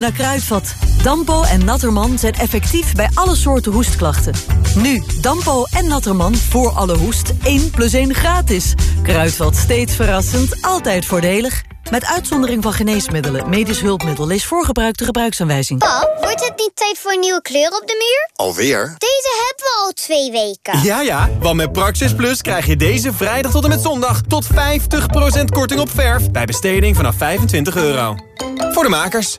naar Kruidvat. Dampo en Natterman zijn effectief bij alle soorten hoestklachten. Nu, Dampo en Natterman voor alle hoest 1 plus 1 gratis. Kruidvat, steeds verrassend, altijd voordelig. Met uitzondering van geneesmiddelen, medisch hulpmiddel... lees voorgebruikte gebruiksaanwijzing. Pap, wordt het niet tijd voor een nieuwe kleur op de muur? Alweer? Deze hebben we al twee weken. Ja, ja, want met Praxis Plus krijg je deze vrijdag tot en met zondag... tot 50% korting op verf bij besteding vanaf 25 euro. Voor de makers.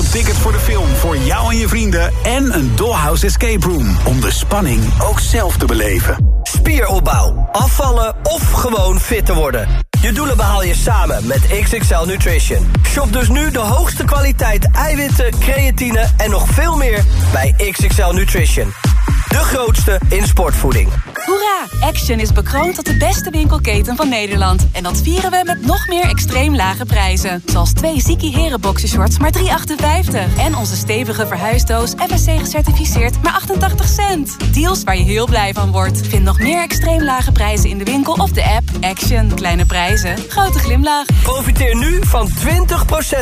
tickets voor de film voor jou en je vrienden... en een Dollhouse Escape Room om de spanning ook zelf te beleven. Spieropbouw, afvallen of gewoon fit te worden. Je doelen behaal je samen met XXL Nutrition. Shop dus nu de hoogste kwaliteit eiwitten, creatine en nog veel meer bij XXL Nutrition. De grootste in sportvoeding. Hoera! Action is bekroond tot de beste winkelketen van Nederland. En dat vieren we met nog meer extreem lage prijzen. Zoals twee Ziki Heren boxershorts maar 3,58. En onze stevige verhuisdoos FSC gecertificeerd maar 88 cent. Deals waar je heel blij van wordt. Vind nog meer extreem lage prijzen in de winkel of de app. Action. Kleine prijzen. Grote glimlach. Profiteer nu van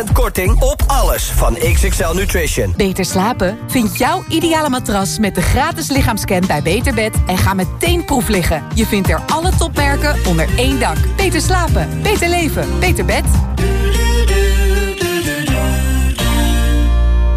20% korting op alles van XXL Nutrition. Beter slapen? Vind jouw ideale matras met de gratis lichaamscan bij Beterbed en ga meteen proef liggen. Je vindt er alle topmerken onder één dak. Beter slapen, beter leven, beter bed.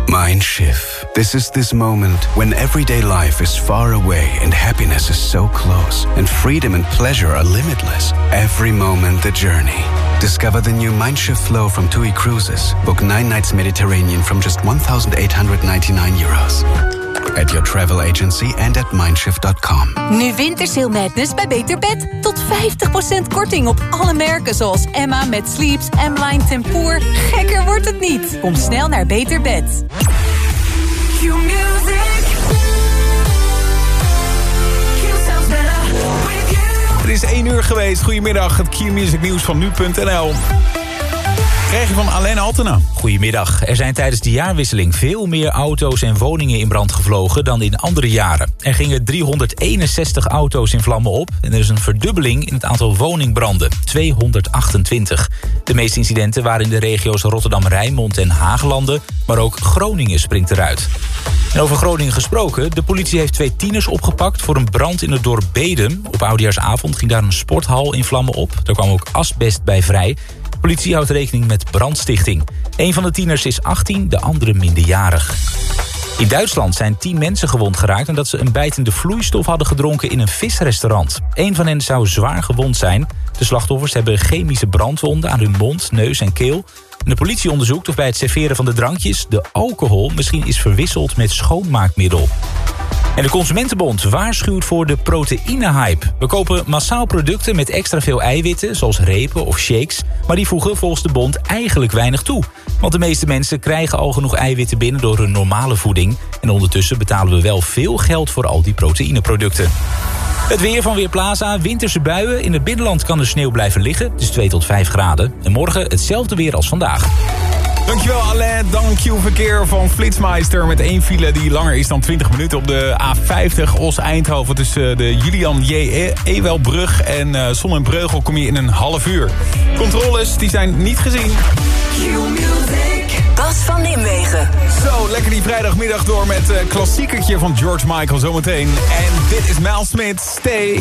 Mindshift. This is this moment when everyday life is far away and happiness is so close, and freedom and pleasure are limitless. Every moment the journey. Discover the new Mindshift flow from TUI Cruises. Book nine nights Mediterranean from just 1,899 euros. At your travel agency and at mindshift.com. Nu Wintersail Madness bij Beter Bed. Tot 50% korting op alle merken zoals Emma met Sleeps, M-Line Tempoor. Gekker wordt het niet. Kom snel naar Beter Bed. Het is 1 uur geweest. Goedemiddag, het Q-music nieuws van nu.nl. Krijg je van Alain Altena. Goedemiddag. Er zijn tijdens de jaarwisseling veel meer auto's en woningen in brand gevlogen dan in andere jaren. Er gingen 361 auto's in vlammen op en er is een verdubbeling in het aantal woningbranden, 228. De meeste incidenten waren in de regio's Rotterdam-Rijnmond en Haaglanden, maar ook Groningen springt eruit. En over Groningen gesproken, de politie heeft twee tieners opgepakt voor een brand in het dorp Bedum. Op oudejaarsavond ging daar een sporthal in vlammen op. Er kwam ook asbest bij vrij. Politie houdt rekening met brandstichting. Een van de tieners is 18, de andere minderjarig. In Duitsland zijn tien mensen gewond geraakt... omdat ze een bijtende vloeistof hadden gedronken in een visrestaurant. Een van hen zou zwaar gewond zijn. De slachtoffers hebben chemische brandwonden aan hun mond, neus en keel. De politie onderzoekt of bij het serveren van de drankjes... de alcohol misschien is verwisseld met schoonmaakmiddel. En de Consumentenbond waarschuwt voor de proteïnehype. We kopen massaal producten met extra veel eiwitten, zoals repen of shakes... maar die voegen volgens de bond eigenlijk weinig toe. Want de meeste mensen krijgen al genoeg eiwitten binnen door hun normale voeding... en ondertussen betalen we wel veel geld voor al die proteïneproducten. Het weer van Weerplaza, winterse buien. In het binnenland kan de sneeuw blijven liggen, is 2 tot 5 graden. En morgen hetzelfde weer als vandaag. Dankjewel Alain. Dan Q-verkeer van Flitsmeister met één file die langer is dan 20 minuten op de A50 Os-Eindhoven tussen de Julian J. Ewelbrug en uh, Zon en Breugel kom je in een half uur. Controles die zijn niet gezien. Bas van Nimwegen. Zo, lekker die vrijdagmiddag door met uh, klassiekertje van George Michael zometeen. En dit is Mel Smith, Stay.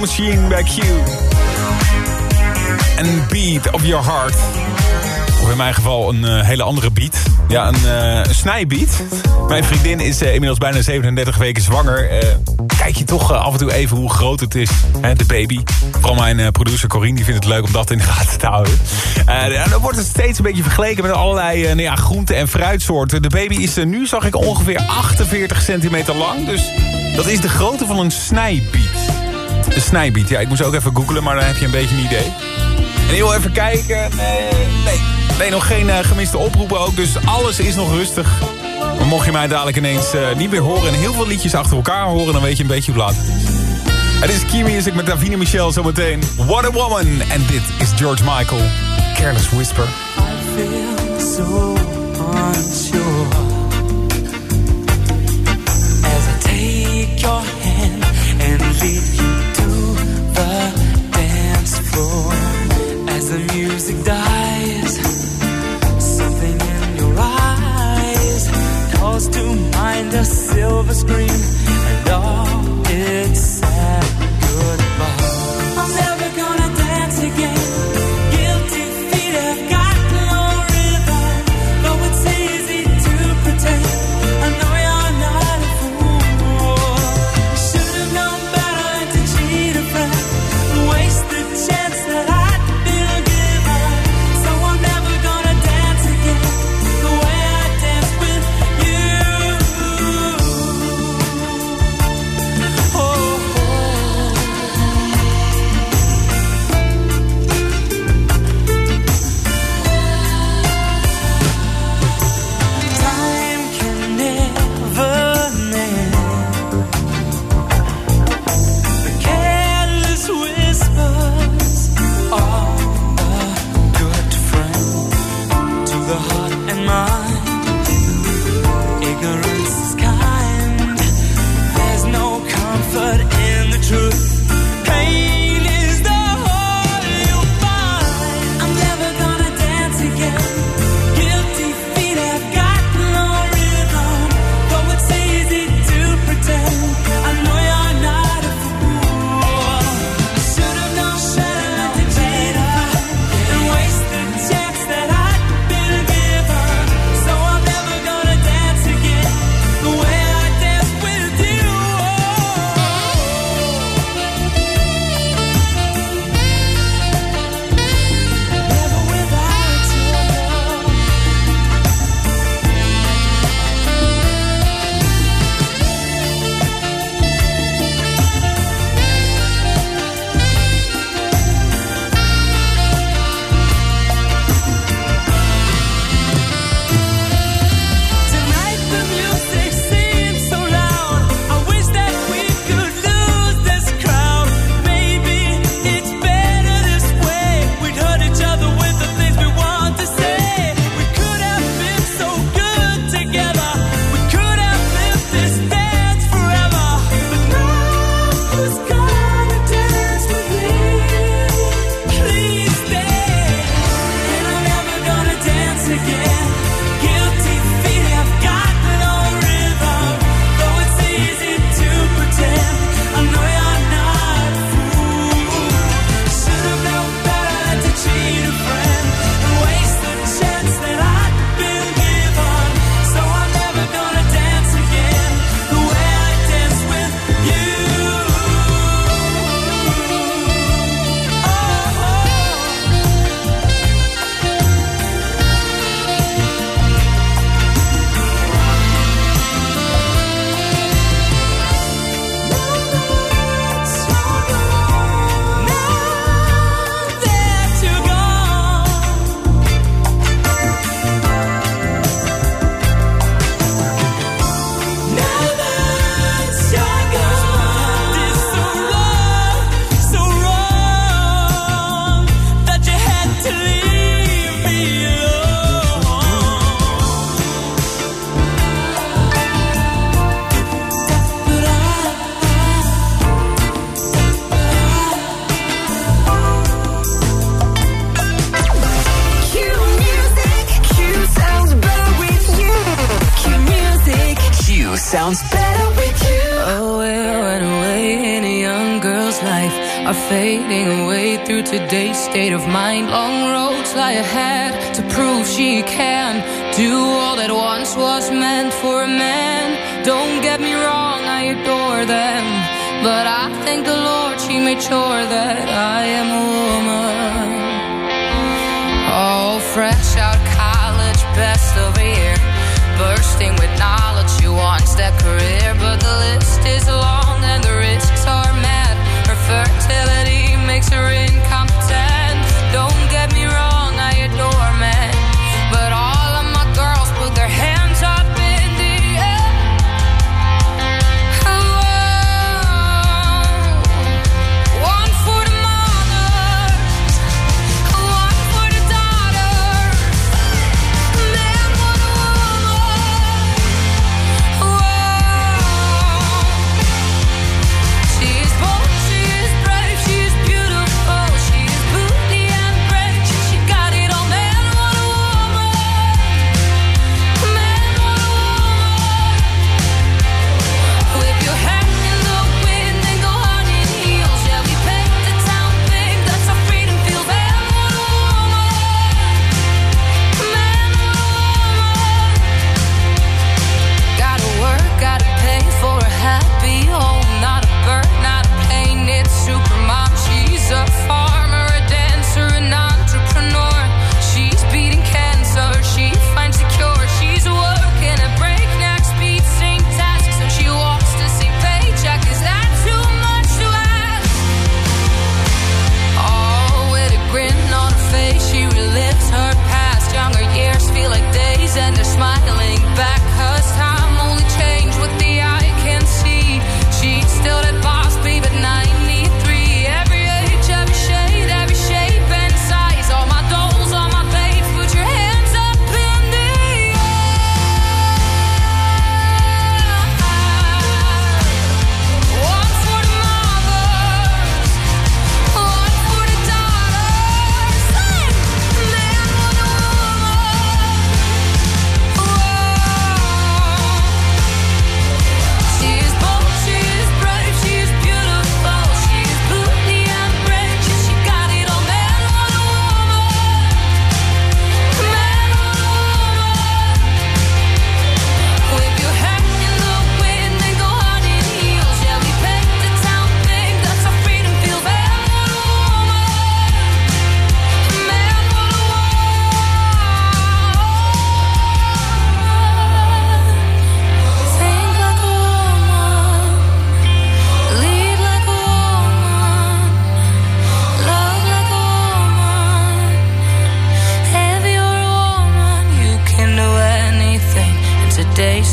Disco Machine bij Q. En Beat of Your Heart. Of in mijn geval een eh, hele andere beat. Ja, een uh, snijbeat. Mijn vriendin is eh, inmiddels bijna 37 weken zwanger. Kijk je toch af en toe even hoe groot het is, hè, de baby. Vooral mijn producer Corine die vindt het leuk om dat in de gaten te houden. en dan wordt het steeds een beetje vergeleken met allerlei nou ja, groenten en fruitsoorten. De baby is nu, zag ik, ongeveer 48 centimeter lang. Dus dat is de grootte van een snijbiet. Een snijbiet, ja, ik moest ook even googlen, maar dan heb je een beetje een idee. En heel even kijken. Nee, nee, nee nog geen uh, gemiste oproepen ook. Dus alles is nog rustig. Maar mocht je mij dadelijk ineens uh, niet meer horen... en heel veel liedjes achter elkaar horen... dan weet je een beetje hoe laat is. Het is Key Music met Davina Michel zometeen. What a Woman. En dit is George Michael. Careless Whisper. I feel so unsure scream.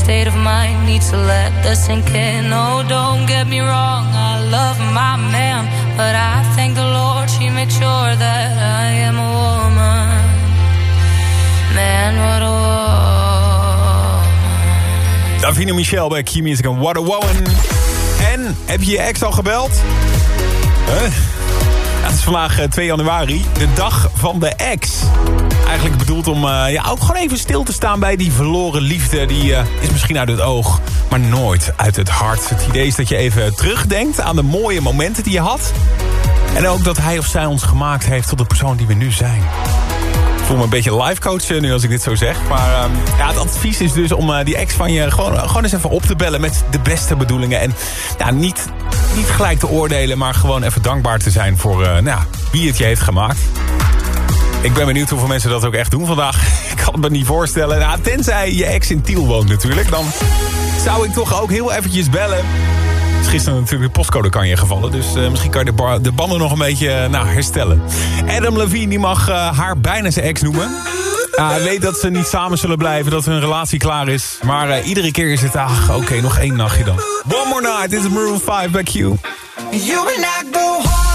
State of mind needs to let that sink in. Oh, don't get me wrong, I love my man, but I thank the Lord she made sure that I am a woman. Man, what a woman. Davina Michel bij Key Music en What a Woman. En, heb je je ex al gebeld? Huh? Het is vandaag eh, 2 januari, de dag van de ex. Eigenlijk bedoeld om eh, ja, ook gewoon even stil te staan bij die verloren liefde. Die eh, is misschien uit het oog, maar nooit uit het hart. Het idee is dat je even terugdenkt aan de mooie momenten die je had. En ook dat hij of zij ons gemaakt heeft tot de persoon die we nu zijn. Ik voel me een beetje life eh, nu als ik dit zo zeg. Maar ehm, ja, het advies is dus om die ex van je gewoon, gewoon eens even op te bellen met de beste bedoelingen. En ja, niet, niet gelijk te oordelen, maar gewoon even dankbaar te zijn voor nou, wie het je heeft gemaakt. Ik ben benieuwd hoeveel mensen dat ook echt doen vandaag. Ik kan het me niet voorstellen. Nou, tenzij je ex in Tiel woont natuurlijk. Dan zou ik toch ook heel eventjes bellen. Het is gisteren natuurlijk de postcode kan je gevallen. Dus eh, misschien kan je de, de banden nog een beetje eh, nou, herstellen. Adam Levine die mag eh, haar bijna zijn ex noemen. Ja, hij weet dat ze niet samen zullen blijven, dat hun relatie klaar is. Maar iedere keer is het, ach, oké, nog één nachtje dan. One more night, dit is Maroon 5 bij Q. You and I go hard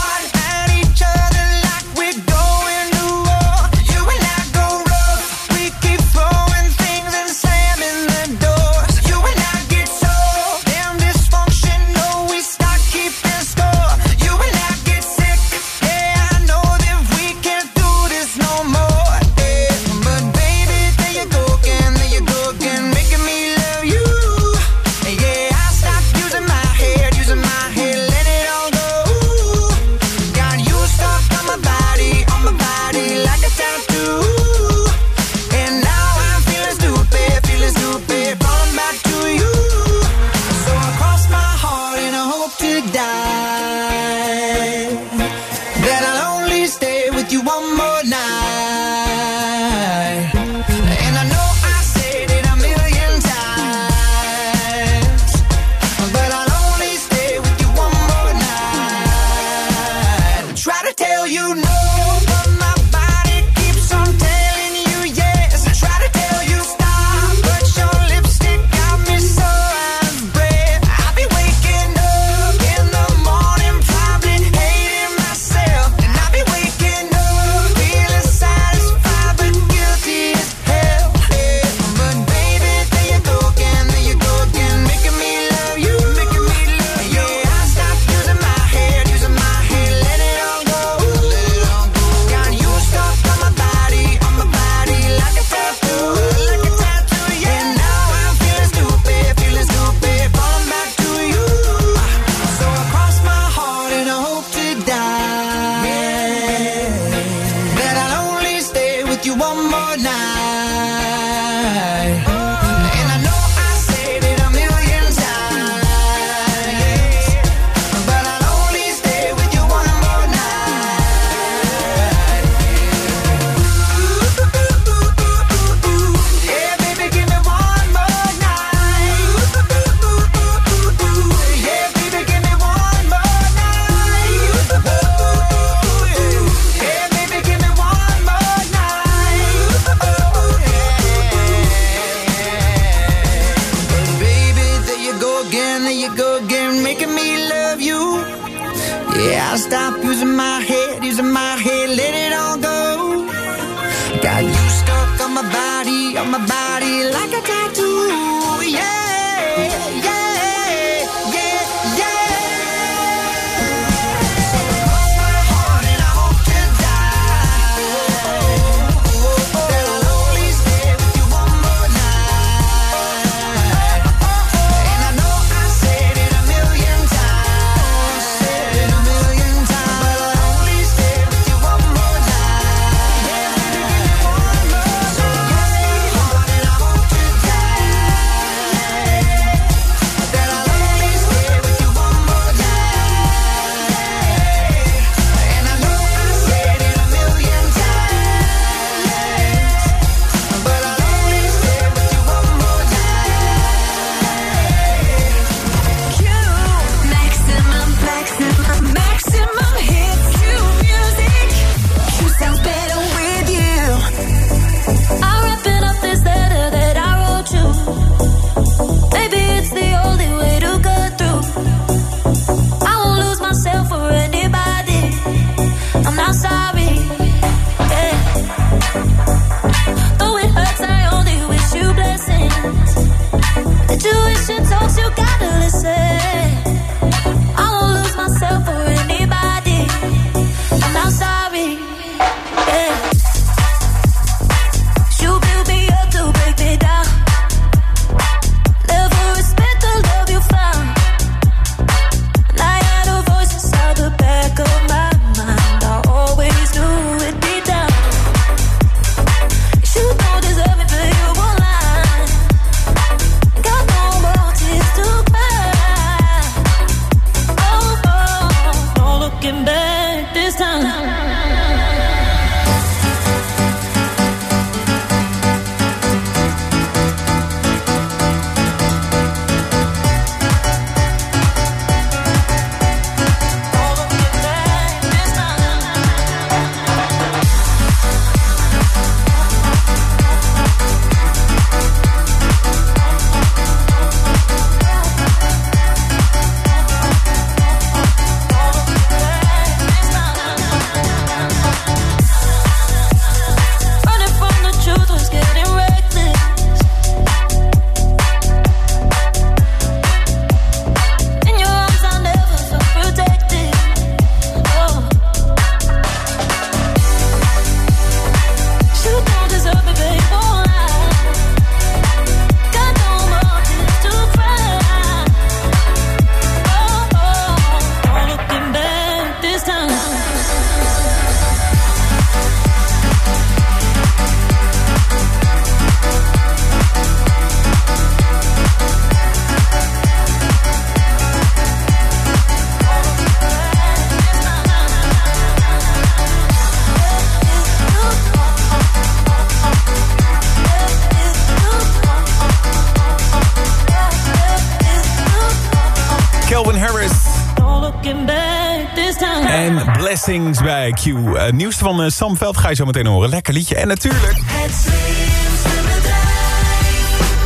Q. Uh, eh, nieuws van uh, Sam Veld ga je zo meteen horen. Lekker liedje. En natuurlijk... Het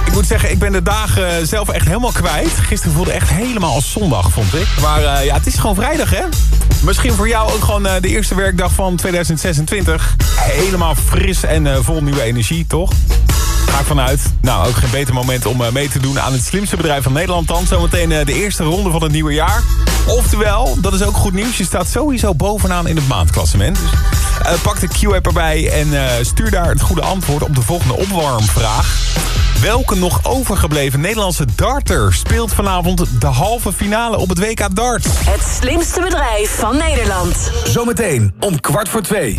ik moet zeggen, ik ben de dagen zelf echt helemaal kwijt. Gisteren voelde echt helemaal als zondag, vond ik. Maar eh, ja, het is gewoon vrijdag, hè? Misschien voor jou ook gewoon de eerste werkdag van 2026. Helemaal fris en vol nieuwe energie, toch? Ga ik vanuit. Nou, ook geen beter moment om eh, mee te doen aan het slimste bedrijf van Nederland dan. Zometeen eh, de eerste ronde van het nieuwe jaar. Oftewel, dat is ook goed nieuws. Je staat sowieso bovenaan in het maandklassement. Dus, eh, pak de Q-app erbij en stuur daar het goede antwoord op de volgende opwarmvraag. Welke nog overgebleven Nederlandse darter speelt vanavond de halve finale op het WK Dart? Het slimste bedrijf van Nederland. Zometeen om kwart voor twee.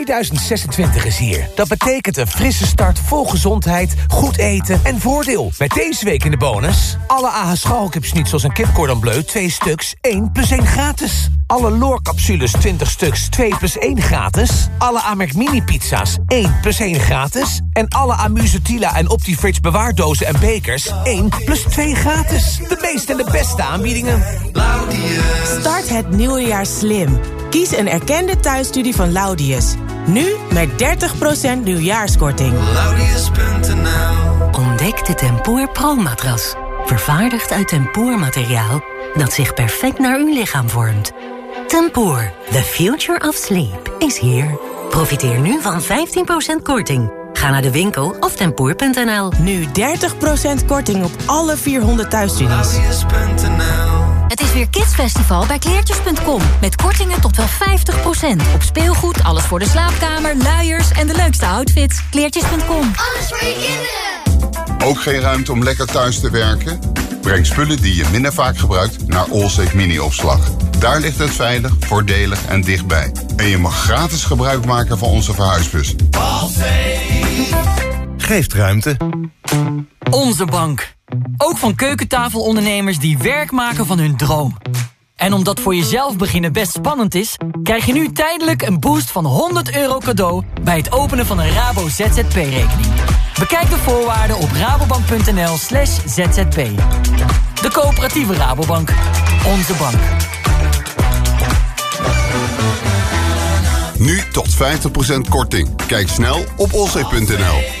2026 is hier. Dat betekent een frisse start vol gezondheid, goed eten en voordeel. Met deze week in de bonus... alle AH schalkipsnitzels en kip cordon bleu 2 stuks, 1 plus 1 gratis. Alle loorcapsules 20 stuks, 2 plus 1 gratis. Alle Amerk mini pizza's 1 plus 1 gratis. En alle Amuse Tila en Optifridge bewaardozen en bekers 1 plus 2 gratis. De meeste en de beste aanbiedingen. Start het nieuwe jaar slim. Kies een erkende thuisstudie van Laudius. Nu met 30% nieuwjaarskorting. Ontdek de Tempoor Pro-matras. Vervaardigd uit tempoormateriaal dat zich perfect naar uw lichaam vormt. Tempoor, the future of sleep, is here. Profiteer nu van 15% korting. Ga naar de winkel of tempoor.nl. Nu 30% korting op alle 400 thuisstudies. Het is weer Kidsfestival bij kleertjes.com. Met kortingen tot wel 50%. Op speelgoed, alles voor de slaapkamer, luiers en de leukste outfits. Kleertjes.com. Alles voor je kinderen. Ook geen ruimte om lekker thuis te werken? Breng spullen die je minder vaak gebruikt naar Allsafe Mini-opslag. Daar ligt het veilig, voordelig en dichtbij. En je mag gratis gebruik maken van onze verhuisbus. Geeft ruimte. Onze bank. Ook van keukentafelondernemers die werk maken van hun droom. En omdat voor jezelf beginnen best spannend is... krijg je nu tijdelijk een boost van 100 euro cadeau... bij het openen van een Rabo ZZP-rekening. Bekijk de voorwaarden op rabobank.nl slash zzp. De coöperatieve Rabobank. Onze bank. Nu tot 50% korting. Kijk snel op allsafe.nl.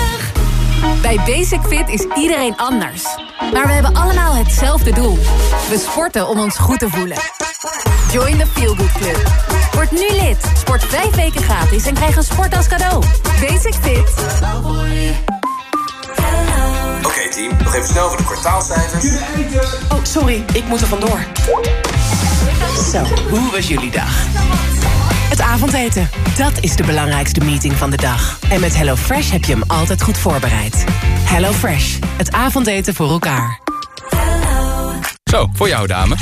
Bij Basic Fit is iedereen anders. Maar we hebben allemaal hetzelfde doel. We sporten om ons goed te voelen. Join the Feel Good Club. Word nu lid. Sport vijf weken gratis en krijg een sport als cadeau. Basic Fit. Oké team, nog even snel voor de kwartaalcijfers. Oh, sorry, ik moet er vandoor. Zo, hoe was jullie dag? Het avondeten, dat is de belangrijkste meeting van de dag. En met HelloFresh heb je hem altijd goed voorbereid. HelloFresh, het avondeten voor elkaar. Zo, voor jou dame.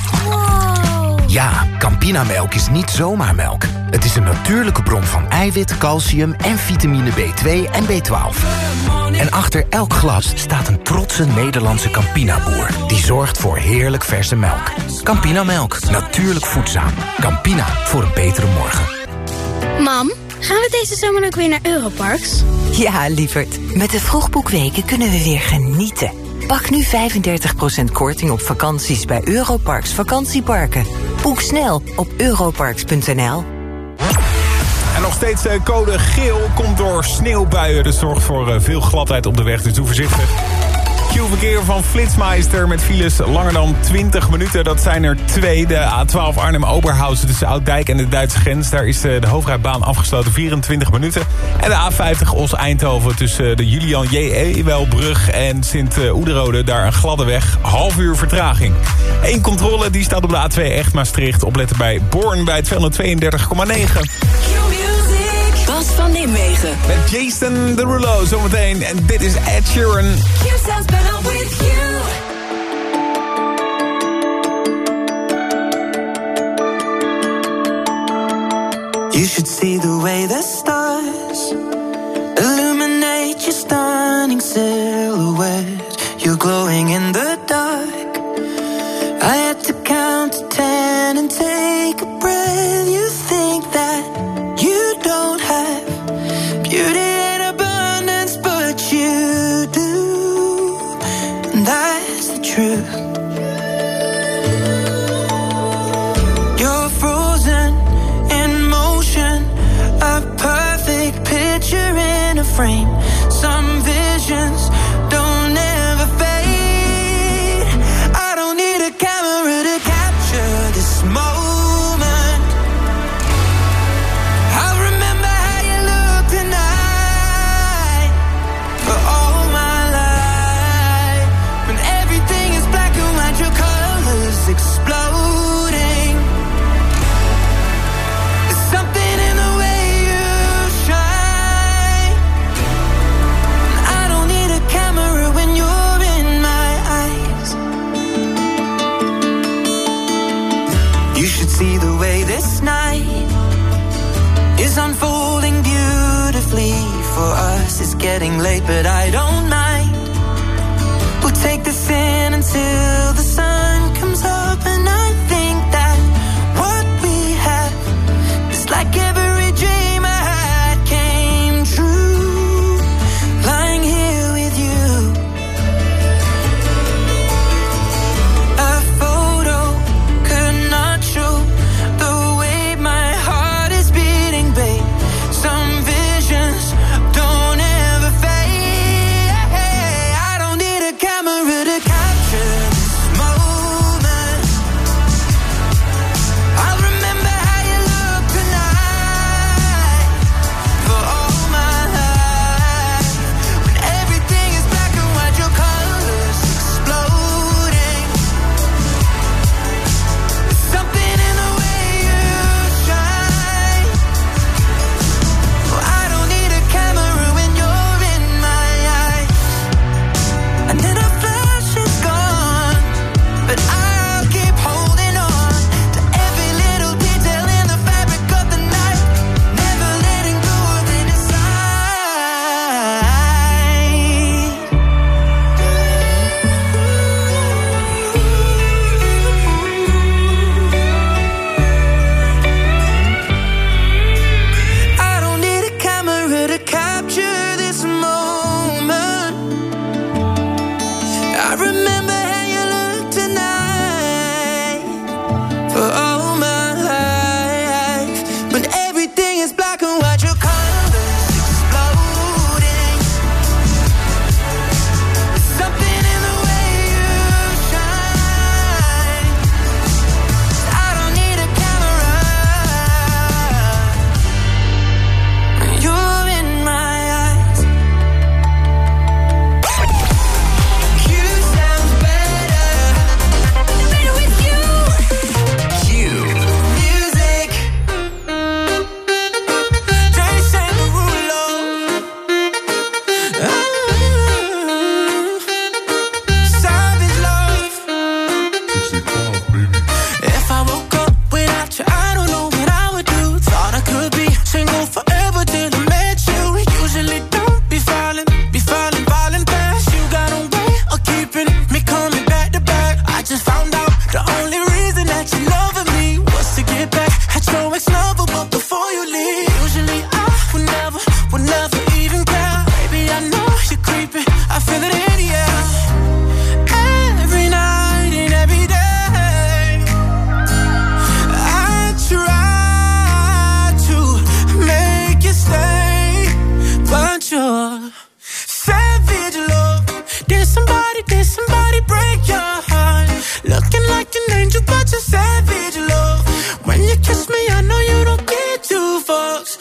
Ja, Campinamelk is niet zomaar melk. Het is een natuurlijke bron van eiwit, calcium en vitamine B2 en B12. En achter elk glas staat een trotse Nederlandse Campina-boer... die zorgt voor heerlijk verse melk. Campinamelk, natuurlijk voedzaam. Campina, voor een betere morgen. Mam, gaan we deze zomer ook weer naar Europarks? Ja, lieverd. Met de vroegboekweken kunnen we weer genieten. Pak nu 35% korting op vakanties bij Europarks vakantieparken. Boek snel op europarks.nl. En nog steeds eh, code geel komt door sneeuwbuien. Dat zorgt voor eh, veel gladheid op de weg, dus doe voorzichtig. Q-verkeer van Flitsmeister met files langer dan 20 minuten. Dat zijn er twee. De A12 Arnhem-Oberhausen tussen Ouddijk en de Duitse grens. Daar is eh, de hoofdrijbaan afgesloten 24 minuten. En de A50 Os-Eindhoven tussen de Julian J. Ewelbrug en Sint-Oederode. Daar een gladde weg. Half uur vertraging. Eén controle die staat op de A2 echt Maastricht. Opletten bij Born bij 232,9. Bas van Nimwegen. Met Jason Derulo zometeen. En dit is Ed Sheeran. You sounds better with you. You should see the way the stars illuminate your stunning silhouette. You're glowing in frame.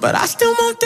But I still want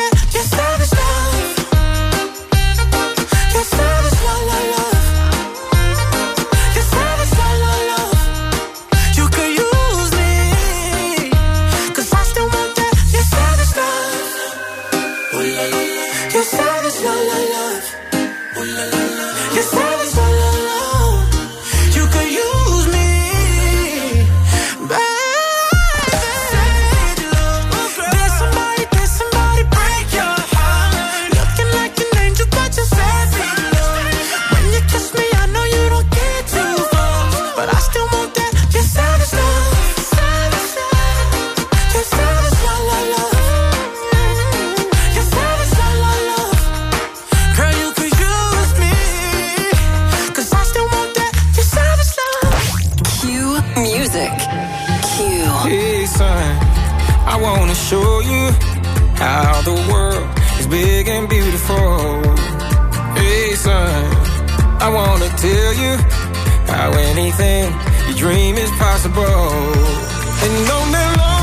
how the world is big and beautiful. Hey, son, I wanna tell you how anything you dream is possible. And on that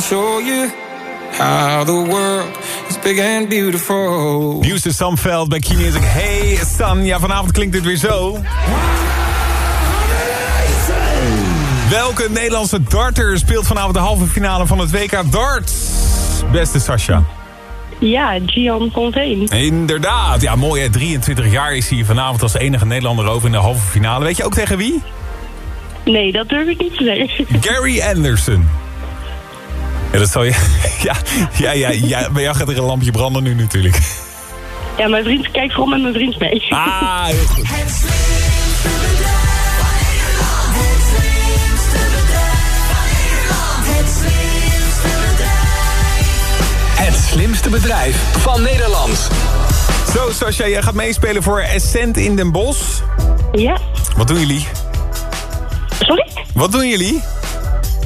Won't show you how the world is big and beautiful. Samveld bij Key Music. Hey San, ja vanavond klinkt dit weer zo. Welke Nederlandse darter speelt vanavond de halve finale van het WK Darts? Beste Sascha. Ja, Gian Veen. Inderdaad, ja mooi hè. 23 jaar is hij vanavond als enige Nederlander over in de halve finale. Weet je ook tegen wie? Nee, dat durf ik niet te zeggen. Gary Anderson. Ja, dat zal je... Ja, ja, ja, ja bij jou gaat er een lampje branden nu natuurlijk. Ja, mijn vriend kijkt vooral met mijn vriend mee. Ah, heel goed. Het slimste bedrijf van Nederland. Zo, Sascha, jij gaat meespelen voor Essent in Den Bosch. Ja. Wat doen jullie? Sorry? Wat doen jullie?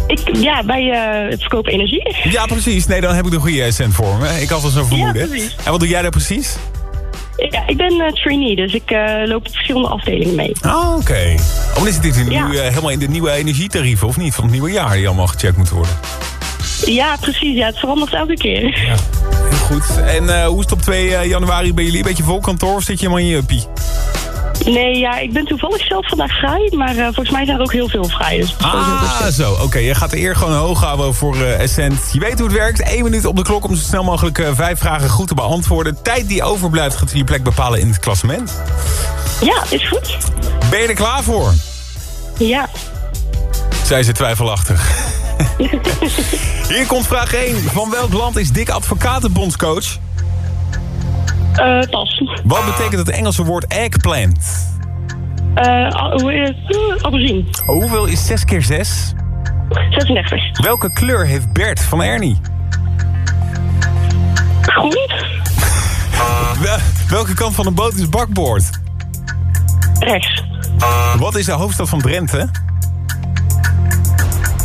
Ik, ja, bij eh, het verkopen energie. Ja, precies. Nee, dan heb ik de goede Essent voor me. Ik had al zo'n vermoeden. precies. en wat doe jij daar precies? Ja, ik ben eh, trainee, dus ik eh, loop op verschillende afdelingen mee. Ah, oké. Oh, dan is dit nu Ja. helemaal in de nieuwe energietarieven, of niet? Van het nieuwe jaar die allemaal gecheckt moeten worden. Ja, precies. Ja, het verandert elke keer. Heel goed. En hoe is het op 2 eh, januari bij jullie? Een beetje vol kantoor of zit je helemaal in je uppie? Nee, ja, ik ben toevallig zelf vandaag vrij, maar eh, volgens mij zijn er ook heel veel vrij. Dus Ah, zo. Oké, je gaat de eer gewoon hoog houden voor eh Essent. Je weet hoe het werkt. Eén minuut op de klok om zo snel mogelijk eh, vijf vragen goed te beantwoorden. Tijd die overblijft gaat je plek bepalen in het klassement. Ja, is goed. Ben je er klaar voor? Ja. Zij ze twijfelachtig. Hier komt vraag 1. Van welk land is Dick Advocaat bondscoach? Eh, pas. Wat betekent het Engelse woord eggplant? Eh, ah, hoe? Eh, Aubergine. Hoeveel is 6 keer 6? 36. Welke kleur heeft Bert van Ernie? Groen. Wel- welke kant van de boot is bakboord? Rechts. Wat is de hoofdstad van Drenthe?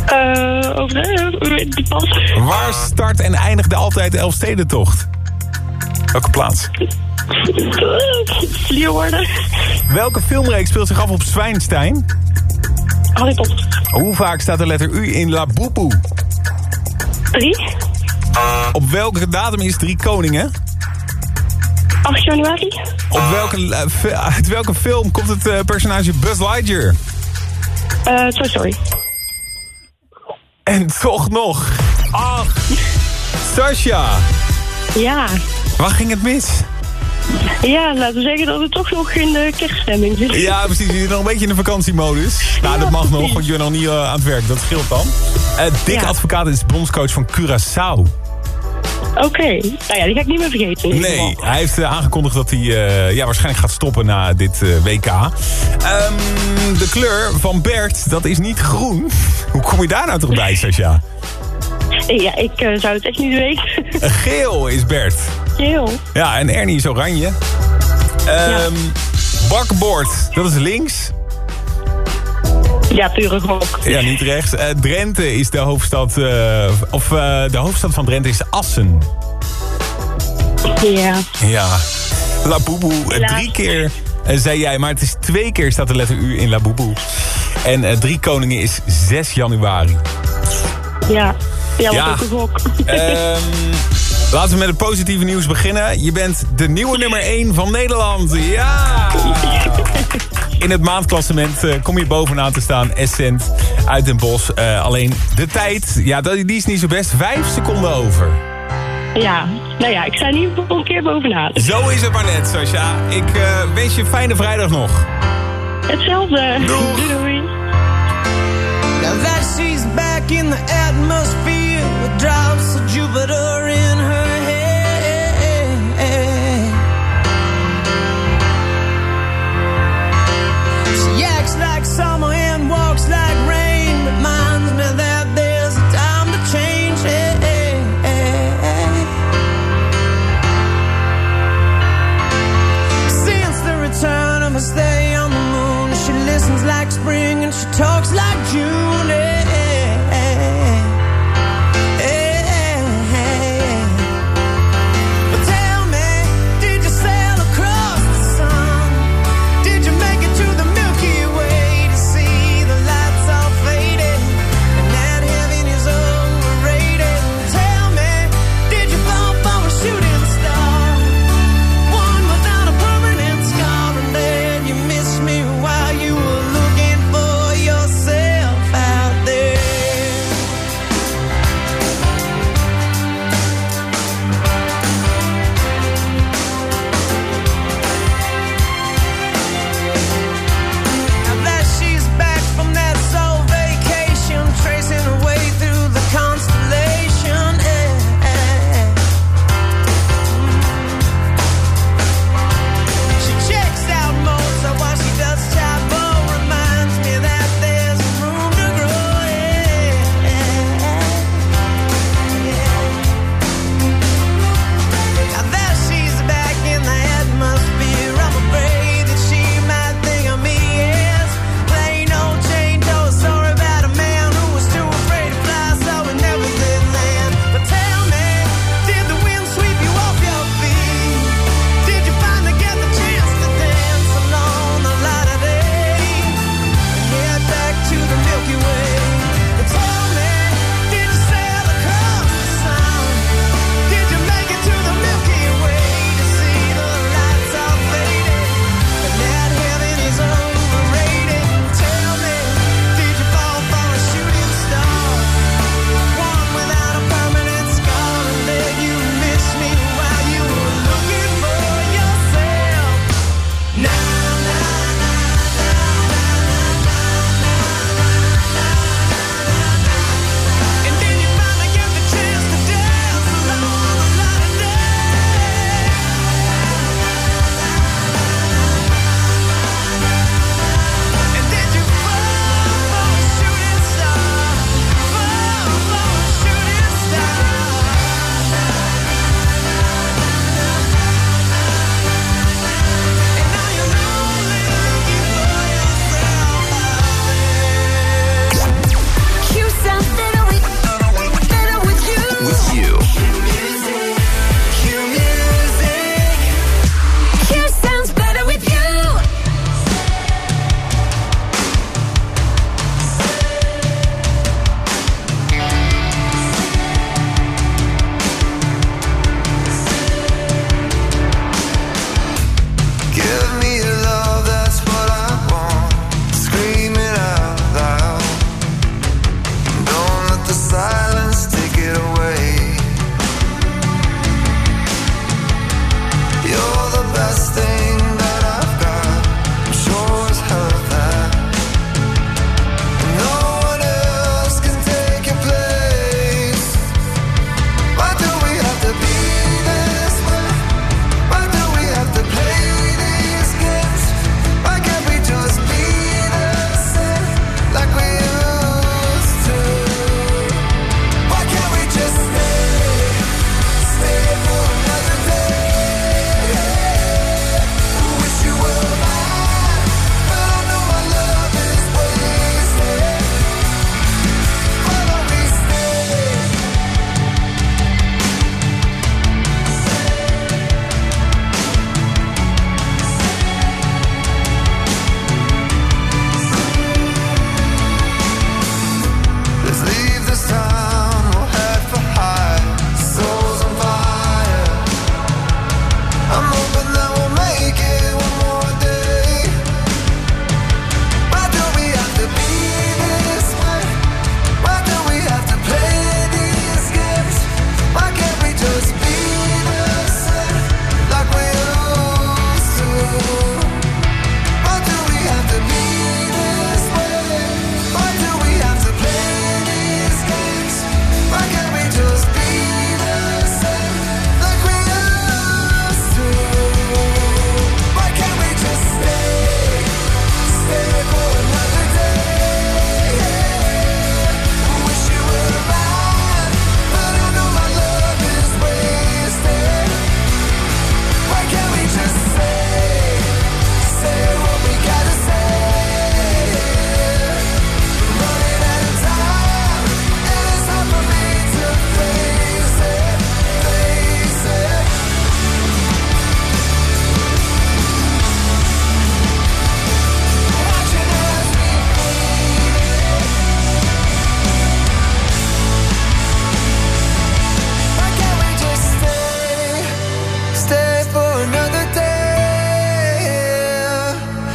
Eh, over de, de pas. Waar start en eindigde altijd de Elfstedentocht? Welke plaats? Leeuwarden. Welke filmreeks speelt zich af op Zwijnstein? Harry Potter. Hoe vaak staat de letter U in La Boepoe? Drie. Op welke datum is Drie Koningen? 8 januari. Op welke, eh, uit welke film komt het eh, personage Buzz Lightyear? Eh Toy Story. En toch nog. Ach, Sasha. Ja. Waar ging het mis? Ja, laten we zeggen dat we toch nog in de kerststemming zitten. Ja, precies. Je zit nog een beetje in de vakantiemodus. Nou, dat mag nog, want je bent nog niet eh, aan het werk. Dat scheelt dan. Eh Dick Ja. Advocaat is bondscoach van Curaçao. Oké. Nou ja, die ga ik niet meer vergeten. Nee, geval. hij heeft eh, aangekondigd dat hij ja, waarschijnlijk gaat stoppen na dit WK. Ehm, de kleur van Bert, dat is niet groen. Hoe kom je daar nou toch bij, Sascha? Ja, ik zou het echt niet weten. Geel is Bert. Geel. Ja, en Ernie is oranje. Ehm Bakboord, dat is links. Ja, pure gok. Ja, niet rechts. Eh, Drenthe is de hoofdstad... eh, of eh, de hoofdstad van Drenthe is Assen. Ja. Ja. La Boeboe. drie keer zei jij, maar het is twee keer staat de letter U in La Boeboe. En Drie Koningen is 6 januari. Ja. Ja, Ja. ook gok. Ehm, laten we met het positieve nieuws beginnen. Je bent de nieuwe nummer 1 van Nederland. Ja! In het maandklassement eh, kom je bovenaan te staan. Essent uit Den Bosch. Eh, alleen de tijd, ja, dat- die is niet zo best. Vijf seconden over. Ja. Nou ja, ik sta geval een keer bovenaan. Zo is het maar net, Sascha. Ik eh, wens je een fijne vrijdag nog. Hetzelfde. Doeg. Doei. Now that she's back in the atmosphere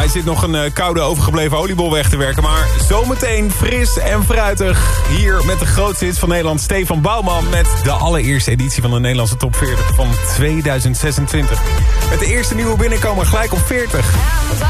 Hij zit nog een eh, koude overgebleven oliebol weg te werken. Maar zometeen fris en fruitig. Hier met de grootste hit van Nederland, Stefan Bouwman. Met de allereerste editie van de Nederlandse Top 40 van 2026. Met de eerste nieuwe binnenkomen gelijk op 40.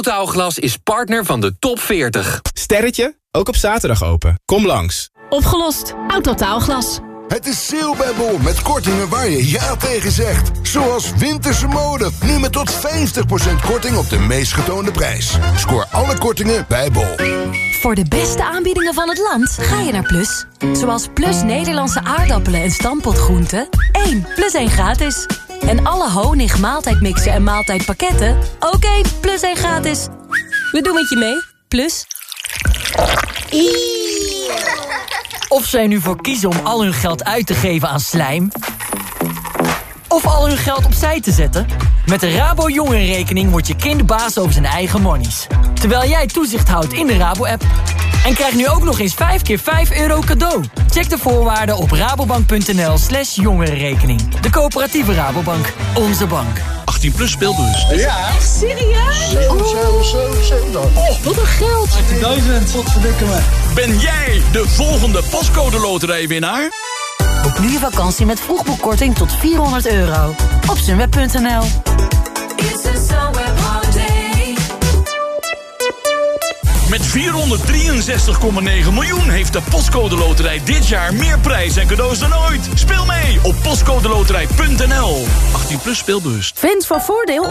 Autotaalglas is partner van de top 40. Sterretje, ook op zaterdag open. Kom langs. Opgelost. Autotaalglas. Het is sale bij Bol met kortingen waar je ja tegen zegt. Zoals winterse mode. Nu met tot 50% korting op de meest getoonde prijs. Scoor alle kortingen bij Bol. Voor de beste aanbiedingen van het land ga je naar Plus. Zoals Plus Nederlandse aardappelen en stampotgroenten. 1 plus 1 gratis. En alle honig, maaltijdmixen en maaltijdpakketten. Ook 1 plus 1 gratis. We doen het je mee. Plus. Of zij nu voor kiezen om al hun geld uit te geven aan slijm... of al hun geld opzij te zetten... met de Rabo Jongerenrekening wordt je kind baas over zijn eigen monies. Terwijl jij toezicht houdt in de Rabo-app. En krijg nu ook nog eens 5 keer 5 euro cadeau. Check de voorwaarden op rabobank.nl slash jongerenrekening. De coöperatieve Rabobank. Onze bank. 18 plus speelbus. Ja. Echt serieus? Oh, wat een geld. 18.000. Wat verdikken me. Ben jij de volgende pascode loterijwinnaar? Boek nu je vakantie met vroegboekkorting tot 400 euro. Op sunweb.nl Met 463,9 miljoen heeft de Postcode Loterij dit jaar meer prijs en cadeaus dan ooit. Speel mee op postcodeloterij.nl. 18 plus speelbewust. Fans van Voordeel